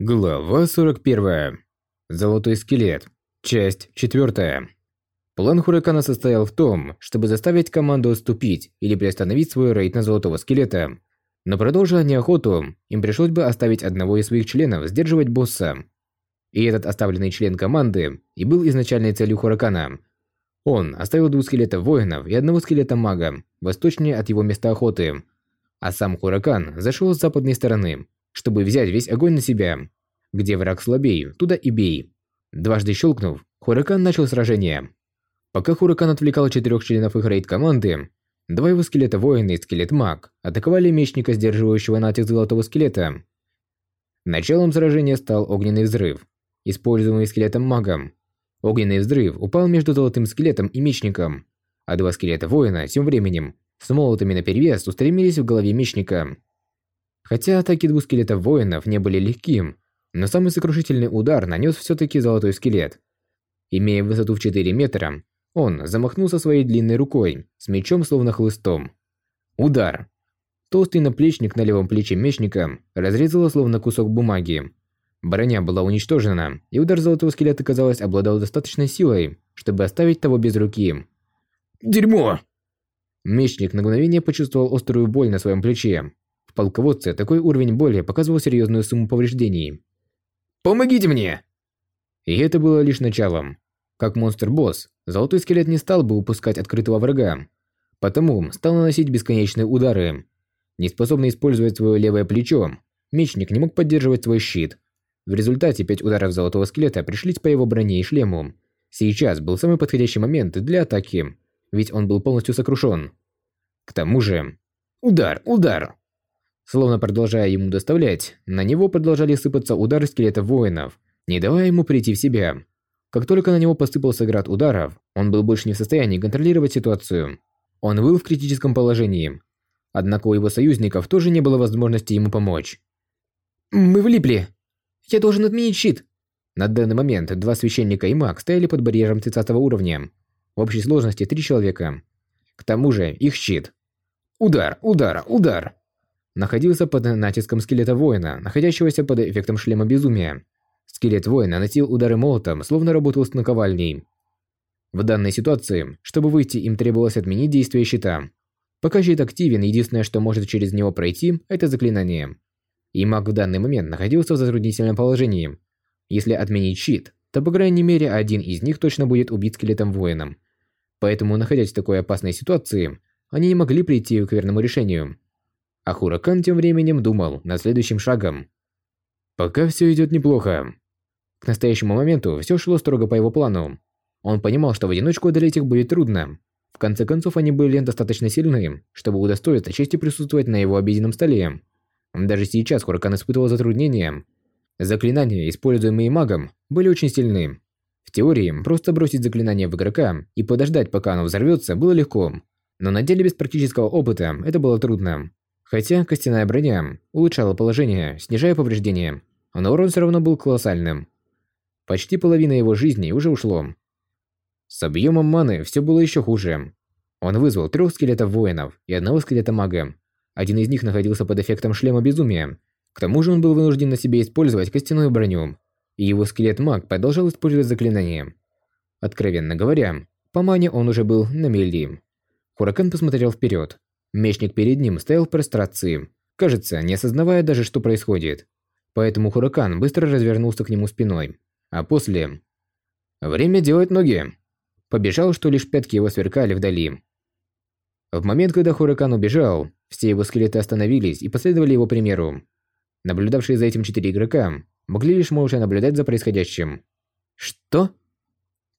Глава 41. Золотой скелет. Часть 4. План Хуракана состоял в том, чтобы заставить команду отступить или приостановить свой рейд на Золотого скелета. Но продолжая они охоту, им пришлось бы оставить одного из своих членов сдерживать босса. И этот оставленный член команды и был изначальной целью Хуракана. Он оставил двух скелетов воинов и одного скелета мага восточнее от его места охоты. А сам Хуракан зашел с западной стороны, чтобы взять весь огонь на себя. Где враг слабее, туда и бей. Дважды щелкнув, Хуракан начал сражение. Пока Хуракан отвлекал четырех членов их рейд-команды, два его скелета-воина и скелет-маг атаковали мечника, сдерживающего натиск золотого скелета. Началом сражения стал огненный взрыв, используемый скелетом-магом. Огненный взрыв упал между золотым скелетом и мечником, а два скелета-воина тем временем с молотами наперевес устремились в голове мечника. Хотя атаки двух скелетов воинов не были легким, но самый сокрушительный удар нанес все-таки золотой скелет. Имея высоту в 4 метра, он замахнулся своей длинной рукой, с мечом словно хлыстом. Удар. Толстый наплечник на левом плече мечника разрезало словно кусок бумаги. Броня была уничтожена, и удар золотого скелета, казалось, обладал достаточной силой, чтобы оставить того без руки. «Дерьмо!» Мечник на мгновение почувствовал острую боль на своем плече, полководце такой уровень боли показывал серьезную сумму повреждений. «Помогите мне!» И это было лишь началом. Как монстр-босс, Золотой Скелет не стал бы упускать открытого врага, потому стал наносить бесконечные удары. Неспособный использовать свое левое плечо, мечник не мог поддерживать свой щит. В результате пять ударов Золотого Скелета пришлись по его броне и шлему. Сейчас был самый подходящий момент для атаки, ведь он был полностью сокрушен. К тому же... Удар, удар! Словно продолжая ему доставлять, на него продолжали сыпаться удары скелетов воинов, не давая ему прийти в себя. Как только на него посыпался град ударов, он был больше не в состоянии контролировать ситуацию. Он был в критическом положении. Однако у его союзников тоже не было возможности ему помочь. «Мы влипли! Я должен отменить щит!» На данный момент два священника и маг стояли под барьером 30 уровня. В общей сложности три человека. К тому же их щит. Удар, удар, удар находился под натиском скелета воина, находящегося под эффектом шлема безумия. Скелет воина наносил удары молотом, словно работал с наковальней. В данной ситуации, чтобы выйти, им требовалось отменить действие щита. Пока щит активен, единственное, что может через него пройти, это заклинание. И маг в данный момент находился в затруднительном положении. Если отменить щит, то по крайней мере один из них точно будет убит скелетом воином. Поэтому, находясь в такой опасной ситуации, они не могли прийти к верному решению. А Хуракан тем временем думал над следующим шагом. Пока все идет неплохо. К настоящему моменту все шло строго по его плану. Он понимал, что в одиночку одолеть их будет трудно. В конце концов, они были достаточно сильны, чтобы удостоиться чести присутствовать на его обеденном столе. Даже сейчас Хуракан испытывал затруднения. Заклинания, используемые магом, были очень сильны. В теории, просто бросить заклинание в игрока и подождать, пока оно взорвется, было легко. Но на деле без практического опыта это было трудно. Хотя костяная броня улучшала положение, снижая повреждения, но урон все равно был колоссальным. Почти половина его жизни уже ушло. С объемом маны все было еще хуже. Он вызвал трех скелетов воинов и одного скелета мага. Один из них находился под эффектом шлема безумия. К тому же он был вынужден на себе использовать костяную броню, и его скелет-маг продолжал использовать заклинания. Откровенно говоря, по мане он уже был на мели. Хуракан посмотрел вперед. Мечник перед ним стоял в прострации, кажется, не осознавая даже, что происходит. Поэтому Хуракан быстро развернулся к нему спиной. А после... Время делать ноги. Побежал, что лишь пятки его сверкали вдали. В момент, когда Хуракан убежал, все его скелеты остановились и последовали его примеру. Наблюдавшие за этим четыре игрока могли лишь молча наблюдать за происходящим. Что?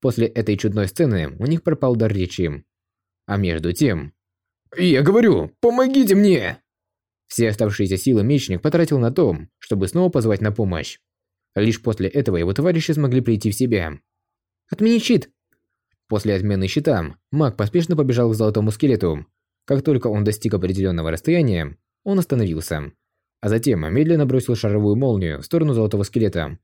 После этой чудной сцены у них пропал дар речи. А между тем, «Я говорю, помогите мне!» Все оставшиеся силы мечник потратил на то, чтобы снова позвать на помощь. Лишь после этого его товарищи смогли прийти в себя. «Отмени щит!» После отмены щита, маг поспешно побежал к золотому скелету. Как только он достиг определенного расстояния, он остановился. А затем медленно бросил шаровую молнию в сторону золотого скелета.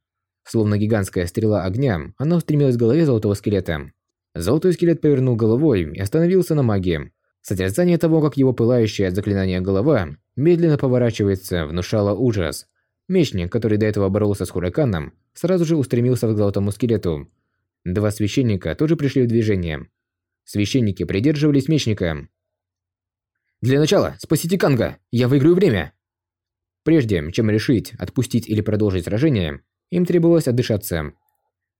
Словно гигантская стрела огня, она устремилась к голове золотого скелета. Золотой скелет повернул головой и остановился на маге, Созерцание того, как его пылающая от заклинания голова медленно поворачивается, внушало ужас. Мечник, который до этого боролся с Хураканом, сразу же устремился к золотому скелету. Два священника тоже пришли в движение. Священники придерживались мечника. «Для начала, спасите Канга! Я выиграю время!» Прежде чем решить, отпустить или продолжить сражение, им требовалось отдышаться.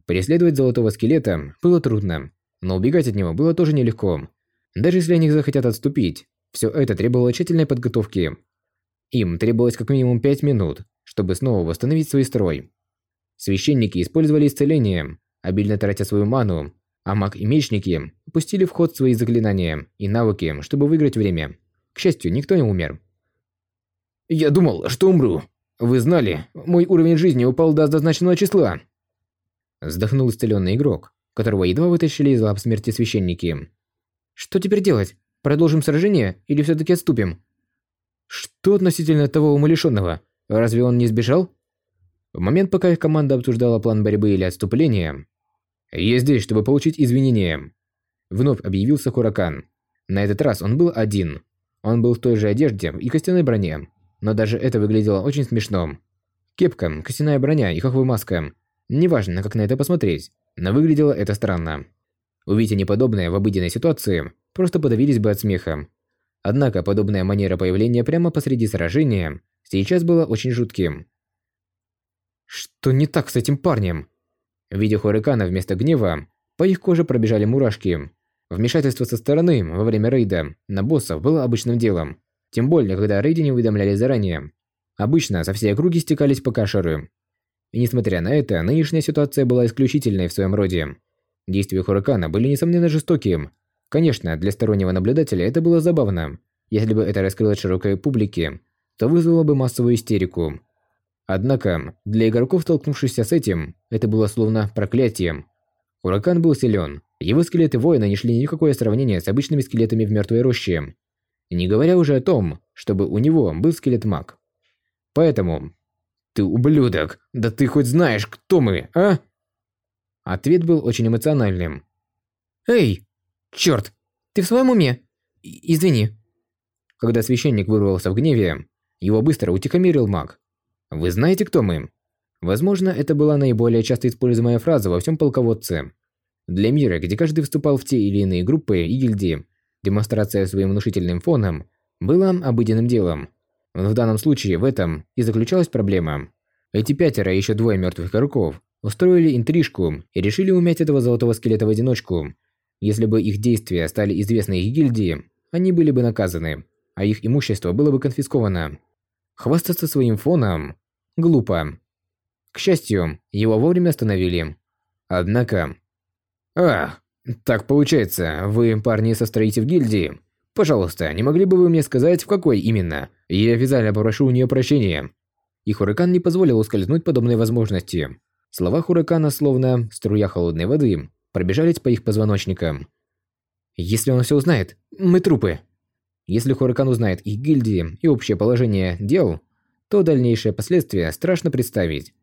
Преследовать золотого скелета было трудно, но убегать от него было тоже нелегко. Даже если они захотят отступить, все это требовало тщательной подготовки. Им требовалось как минимум 5 минут, чтобы снова восстановить свой строй. Священники использовали исцеление, обильно тратя свою ману, а маг и мечники пустили в ход свои заклинания и навыки, чтобы выиграть время. К счастью, никто не умер. «Я думал, что умру. Вы знали, мой уровень жизни упал до однозначного числа». Вздохнул исцеленный игрок, которого едва вытащили из лап смерти священники. «Что теперь делать? Продолжим сражение или все-таки отступим?» «Что относительно того умалишенного? Разве он не сбежал?» В момент, пока их команда обсуждала план борьбы или отступления, «Я здесь, чтобы получить извинения», — вновь объявился Хуракан. На этот раз он был один. Он был в той же одежде и костяной броне, но даже это выглядело очень смешно. Кепка, костяная броня и хохвы маска. Неважно, как на это посмотреть, но выглядело это странно. Увидя неподобное в обыденной ситуации, просто подавились бы от смеха. Однако подобная манера появления прямо посреди сражения сейчас была очень жутким. Что не так с этим парнем? Видя Хурикана вместо гнева, по их коже пробежали мурашки. Вмешательство со стороны во время рейда на боссов было обычным делом. Тем более, когда рейде не уведомляли заранее. Обычно со всей округи стекались по кашеры. И несмотря на это, нынешняя ситуация была исключительной в своем роде. Действия Хуракана были несомненно жестокими. Конечно, для стороннего наблюдателя это было забавно. Если бы это раскрылось широкой публике, то вызвало бы массовую истерику. Однако, для игроков, столкнувшихся с этим, это было словно проклятием. Уракан был силен. Его скелеты воина не шли ни в какое сравнение с обычными скелетами в мертвой роще. Не говоря уже о том, чтобы у него был скелет-маг. Поэтому... «Ты ублюдок! Да ты хоть знаешь, кто мы, а?» Ответ был очень эмоциональным. «Эй! Черт! Ты в своем уме? Извини!» Когда священник вырвался в гневе, его быстро утихомирил маг. Вы знаете, кто мы? Возможно, это была наиболее часто используемая фраза во всем полководце. Для мира, где каждый вступал в те или иные группы и гильдии, демонстрация своим внушительным фоном была обыденным делом. в данном случае в этом и заключалась проблема. Эти пятеро и еще двое мертвых игроков устроили интрижку и решили умять этого золотого скелета в одиночку. Если бы их действия стали известны их гильдии, они были бы наказаны, а их имущество было бы конфисковано. Хвастаться своим фоном глупо. К счастью, его вовремя остановили. Однако... «Ах, так получается, вы парни состоите в гильдии. Пожалуйста, не могли бы вы мне сказать, в какой именно? Я официально попрошу у нее прощения». И Хуракан не позволил ускользнуть подобной возможности. Слова Хуракана, словно струя холодной воды, пробежались по их позвоночникам. «Если он все узнает, мы трупы». Если Хуракан узнает их гильдии и общее положение дел, то дальнейшие последствия страшно представить.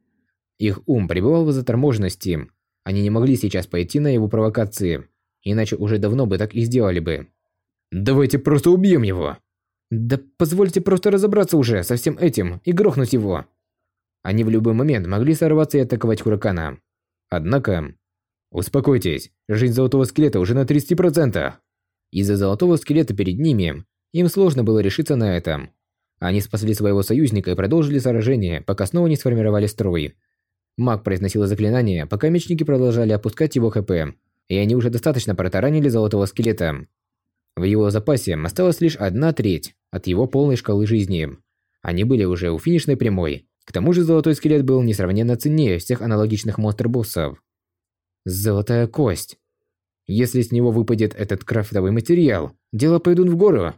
Их ум пребывал в заторможенности. Они не могли сейчас пойти на его провокации, иначе уже давно бы так и сделали бы. «Давайте просто убьем его!» «Да позвольте просто разобраться уже со всем этим и грохнуть его!» Они в любой момент могли сорваться и атаковать Хуракана. Однако... Успокойтесь, жизнь Золотого Скелета уже на 30%. Из-за Золотого Скелета перед ними им сложно было решиться на этом. Они спасли своего союзника и продолжили сражение, пока снова не сформировали строй. Маг произносил заклинания, пока мечники продолжали опускать его ХП, и они уже достаточно протаранили золотого скелета. В его запасе осталась лишь одна треть от его полной шкалы жизни. Они были уже у финишной прямой. К тому же золотой скелет был несравненно ценнее всех аналогичных монстр-боссов. Золотая кость. Если с него выпадет этот крафтовый материал, дело пойдут в гору.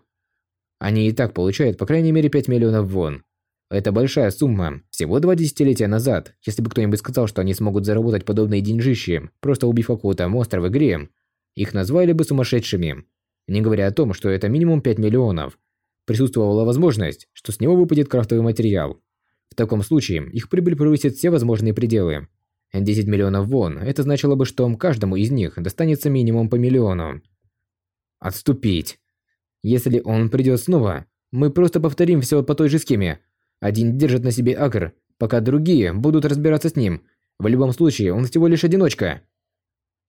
Они и так получают по крайней мере 5 миллионов вон. Это большая сумма. Всего два десятилетия назад, если бы кто-нибудь сказал, что они смогут заработать подобные деньжищи, просто убив какого-то монстра в игре, их назвали бы сумасшедшими. Не говоря о том, что это минимум 5 миллионов. Присутствовала возможность, что с него выпадет крафтовый материал. В таком случае, их прибыль превысит все возможные пределы. 10 миллионов вон – это значило бы, что каждому из них достанется минимум по миллиону. Отступить. Если он придет снова, мы просто повторим все по той же схеме. Один держит на себе Акр, пока другие будут разбираться с ним. В любом случае, он всего лишь одиночка.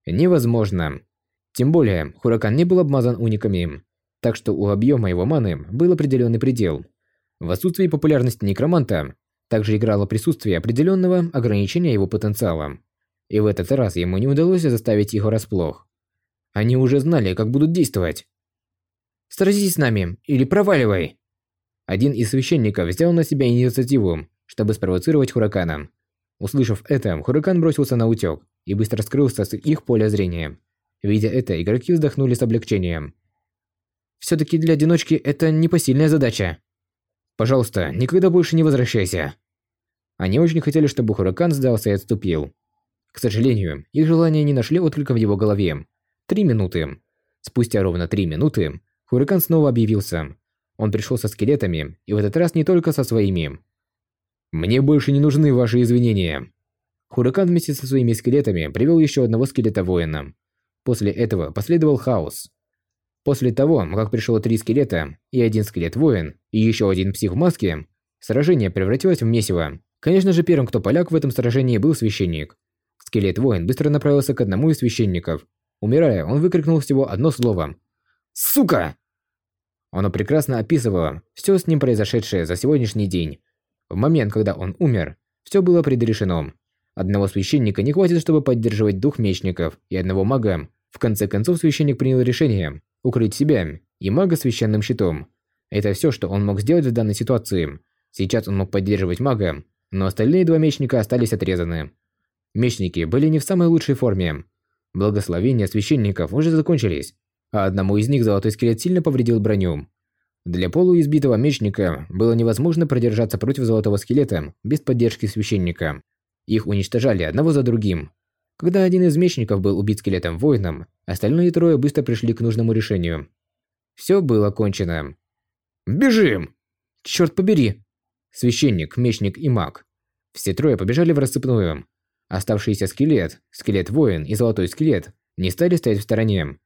Невозможно. Тем более, Хуракан не был обмазан униками, так что у объема его маны был определенный предел. В отсутствии популярности некроманта также играло присутствие определенного ограничения его потенциала. И в этот раз ему не удалось заставить их врасплох. Они уже знали, как будут действовать. «Сразись с нами, или проваливай!» Один из священников взял на себя инициативу, чтобы спровоцировать Хуракана. Услышав это, Хуракан бросился на утёк и быстро скрылся с их поля зрения. Видя это, игроки вздохнули с облегчением. Всё-таки для одиночки это непосильная задача. Пожалуйста, никогда больше не возвращайся. Они очень хотели, чтобы Хуракан сдался и отступил. К сожалению, их желания не нашли отклика в его голове. Три минуты. Спустя ровно три минуты, Хуракан снова объявился. Он пришел со скелетами, и в этот раз не только со своими. «Мне больше не нужны ваши извинения». Хуракан вместе со своими скелетами привел еще одного скелета-воина. После этого последовал хаос. После того, как пришло три скелета и один скелет-воин, и еще один псих в маске, сражение превратилось в месиво. Конечно же, первым, кто поляк в этом сражении, был священник. Скелет-воин быстро направился к одному из священников. Умирая, он выкрикнул всего одно слово. «Сука!» Оно прекрасно описывало все с ним произошедшее за сегодняшний день. В момент, когда он умер, все было предрешено. Одного священника не хватит, чтобы поддерживать дух мечников, и одного мага. В конце концов, священник принял решение укрыть себя и мага священным щитом. Это все, что он мог сделать в данной ситуации. Сейчас он мог поддерживать мага, но остальные два мечника остались отрезаны. Мечники были не в самой лучшей форме. Благословения священников уже закончились, а одному из них золотой скелет сильно повредил броню. Для полуизбитого мечника было невозможно продержаться против золотого скелета без поддержки священника. Их уничтожали одного за другим. Когда один из мечников был убит скелетом-воином, остальные трое быстро пришли к нужному решению. Все было кончено. «Бежим!» «Черт побери!» Священник, мечник и маг. Все трое побежали в рассыпную. Оставшийся скелет, скелет-воин и золотой скелет не стали стоять в стороне.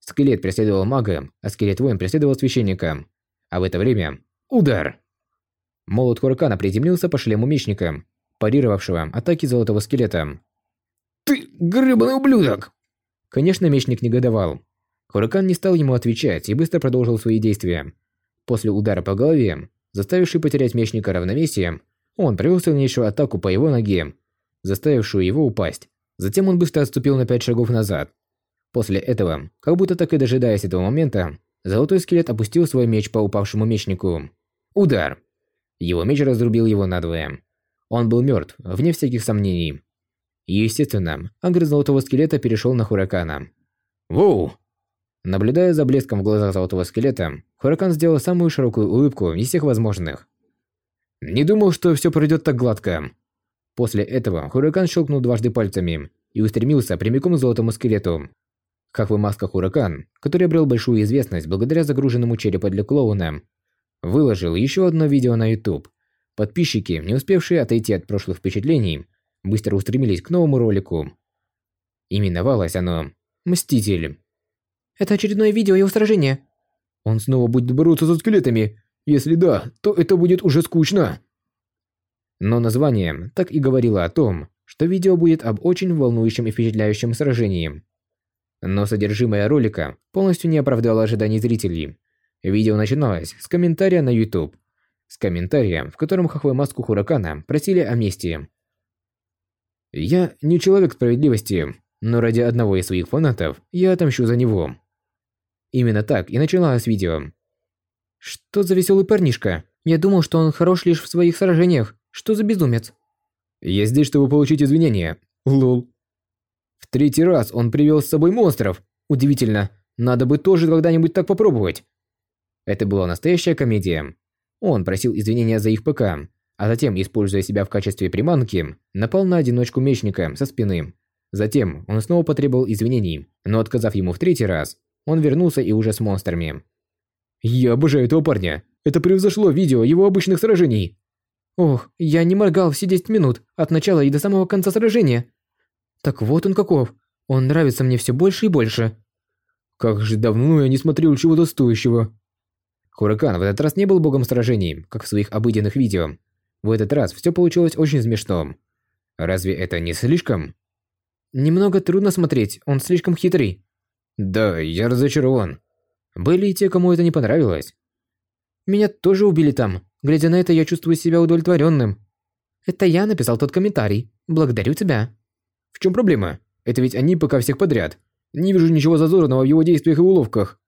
Скелет преследовал мага, а скелет-воин преследовал священника. А в это время... Удар! Молот Хуракана приземлился по шлему мечника, парировавшего атаки золотого скелета. «Ты гребаный ублюдок!» Конечно, мечник негодовал. Хуракан не стал ему отвечать и быстро продолжил свои действия. После удара по голове, заставивший потерять мечника равновесие, он провел сильнейшую атаку по его ноге, заставившую его упасть. Затем он быстро отступил на пять шагов назад, После этого, как будто так и дожидаясь этого момента, золотой скелет опустил свой меч по упавшему мечнику. Удар! Его меч разрубил его надвое. Он был мертв, вне всяких сомнений. Естественно, ангр золотого скелета перешел на Хуракана. Воу! Наблюдая за блеском в глазах золотого скелета, Хуракан сделал самую широкую улыбку из всех возможных. Не думал, что все пройдет так гладко. После этого Хуракан щелкнул дважды пальцами и устремился прямиком к золотому скелету. Как в масках Уракан, который обрел большую известность благодаря загруженному черепу для клоуна, выложил еще одно видео на YouTube. Подписчики, не успевшие отойти от прошлых впечатлений, быстро устремились к новому ролику. Именовалось оно «Мститель». Это очередное видео его сражения. Он снова будет бороться со скелетами. Если да, то это будет уже скучно. Но название так и говорило о том, что видео будет об очень волнующем и впечатляющем сражении. Но содержимое ролика полностью не оправдало ожиданий зрителей. Видео начиналось с комментария на YouTube. С комментария, в котором Хахвей Маску Хуракана просили о мести. «Я не человек справедливости, но ради одного из своих фанатов я отомщу за него». Именно так и начиналось видео. «Что за веселый парнишка? Я думал, что он хорош лишь в своих сражениях. Что за безумец?» «Я здесь, чтобы получить извинения. Лол. В третий раз он привел с собой монстров. Удивительно. Надо бы тоже когда-нибудь так попробовать. Это была настоящая комедия. Он просил извинения за их ПК, а затем, используя себя в качестве приманки, напал на одиночку мечника со спины. Затем он снова потребовал извинений, но отказав ему в третий раз, он вернулся и уже с монстрами. «Я обожаю этого парня. Это превзошло видео его обычных сражений». «Ох, я не моргал все 10 минут, от начала и до самого конца сражения. Так вот он каков. Он нравится мне все больше и больше. Как же давно я не смотрел чего-то стоящего. Хуракан в этот раз не был богом сражений, как в своих обыденных видео. В этот раз все получилось очень смешно. Разве это не слишком? Немного трудно смотреть, он слишком хитрый. Да, я разочарован. Были и те, кому это не понравилось. Меня тоже убили там. Глядя на это, я чувствую себя удовлетворенным. Это я написал тот комментарий. Благодарю тебя. В чем проблема? Это ведь они пока всех подряд. Не вижу ничего зазорного в его действиях и уловках.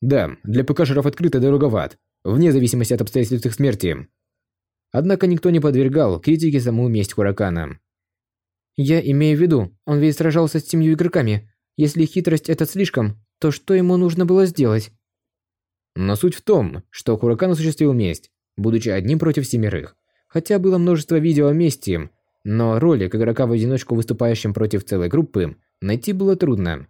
Да, для ПК-шеров открыто дороговат, вне зависимости от обстоятельств их смерти. Однако никто не подвергал критике саму месть Хуракана. Я имею в виду, он ведь сражался с семью игроками. Если хитрость это слишком, то что ему нужно было сделать? Но суть в том, что Хуракан осуществил месть, будучи одним против семерых. Хотя было множество видео о мести, но ролик игрока в одиночку, выступающим против целой группы, найти было трудно.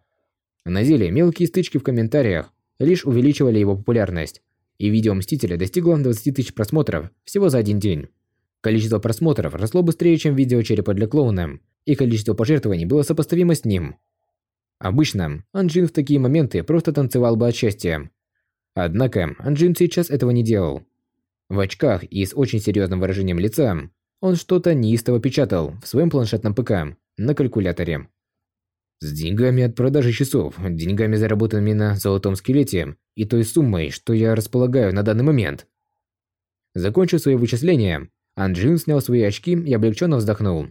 На деле, мелкие стычки в комментариях лишь увеличивали его популярность, и видео Мстителя достигло 20 тысяч просмотров всего за один день. Количество просмотров росло быстрее, чем видео черепа для клоуна, и количество пожертвований было сопоставимо с ним. Обычно Анджин в такие моменты просто танцевал бы от счастья. Однако Анджин сейчас этого не делал. В очках и с очень серьезным выражением лица он что-то неистово печатал в своем планшетном ПК на калькуляторе. С деньгами от продажи часов, деньгами, заработанными на золотом скелете и той суммой, что я располагаю на данный момент. Закончив свои вычисления, Анджин снял свои очки и облегченно вздохнул.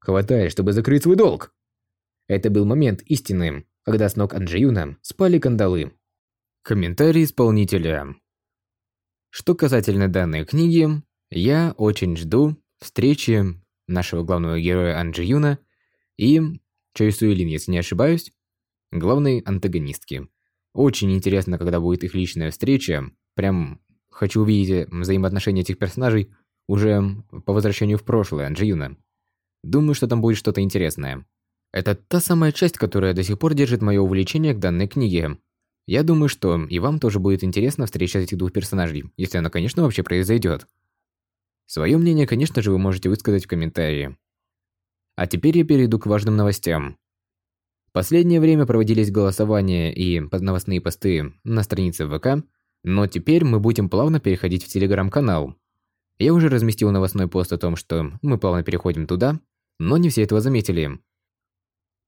«Хватай, чтобы закрыть свой долг!» Это был момент истины, когда с ног Анджиюна спали кандалы. Комментарий исполнителя. Что касательно данной книги, я очень жду встречи нашего главного героя Анджи Юна и Чой Суэлин, если не ошибаюсь, главной антагонистки. Очень интересно, когда будет их личная встреча. Прям хочу увидеть взаимоотношения этих персонажей уже по возвращению в прошлое Анджи Юна. Думаю, что там будет что-то интересное. Это та самая часть, которая до сих пор держит мое увлечение к данной книге. Я думаю, что и вам тоже будет интересна встреча этих двух персонажей, если она, конечно, вообще произойдет. Свое мнение, конечно же, вы можете высказать в комментарии. А теперь я перейду к важным новостям. Последнее время проводились голосования и новостные посты на странице ВК, но теперь мы будем плавно переходить в Телеграм-канал. Я уже разместил новостной пост о том, что мы плавно переходим туда, но не все этого заметили.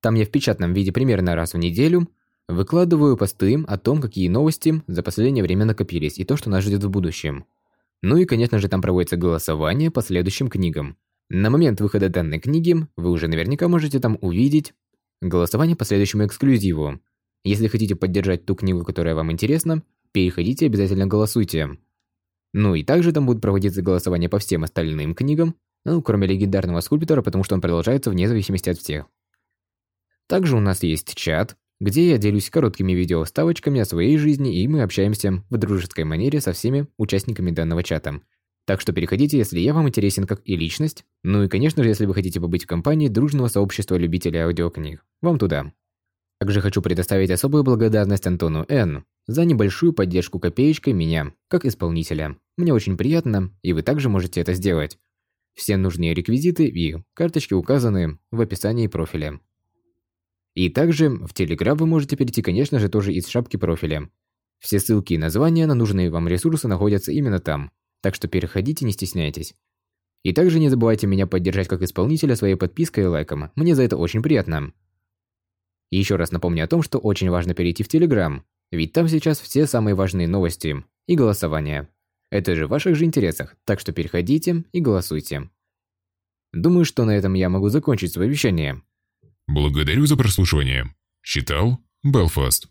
Там я в печатном виде примерно раз в неделю выкладываю посты о том, какие новости за последнее время накопились и то, что нас ждет в будущем. Ну и, конечно же, там проводится голосование по следующим книгам. На момент выхода данной книги вы уже наверняка можете там увидеть голосование по следующему эксклюзиву. Если хотите поддержать ту книгу, которая вам интересна, переходите и обязательно голосуйте. Ну и также там будут проводиться голосования по всем остальным книгам, ну, кроме легендарного скульптора, потому что он продолжается вне зависимости от всех. Также у нас есть чат, где я делюсь короткими видео вставочками о своей жизни, и мы общаемся в дружеской манере со всеми участниками данного чата. Так что переходите, если я вам интересен как и личность, ну и, конечно же, если вы хотите побыть в компании дружного сообщества любителей аудиокниг. Вам туда. Также хочу предоставить особую благодарность Антону Н. за небольшую поддержку копеечкой меня, как исполнителя. Мне очень приятно, и вы также можете это сделать. Все нужные реквизиты и карточки указаны в описании профиля. И также в Telegram вы можете перейти, конечно же, тоже из шапки профиля. Все ссылки и названия на нужные вам ресурсы находятся именно там, так что переходите, не стесняйтесь. И также не забывайте меня поддержать как исполнителя своей подпиской и лайком, мне за это очень приятно. И еще раз напомню о том, что очень важно перейти в Telegram, ведь там сейчас все самые важные новости и голосования. Это же в ваших же интересах, так что переходите и голосуйте. Думаю, что на этом я могу закончить свое вещание. Благодарю за прослушивание. Читал Белфаст.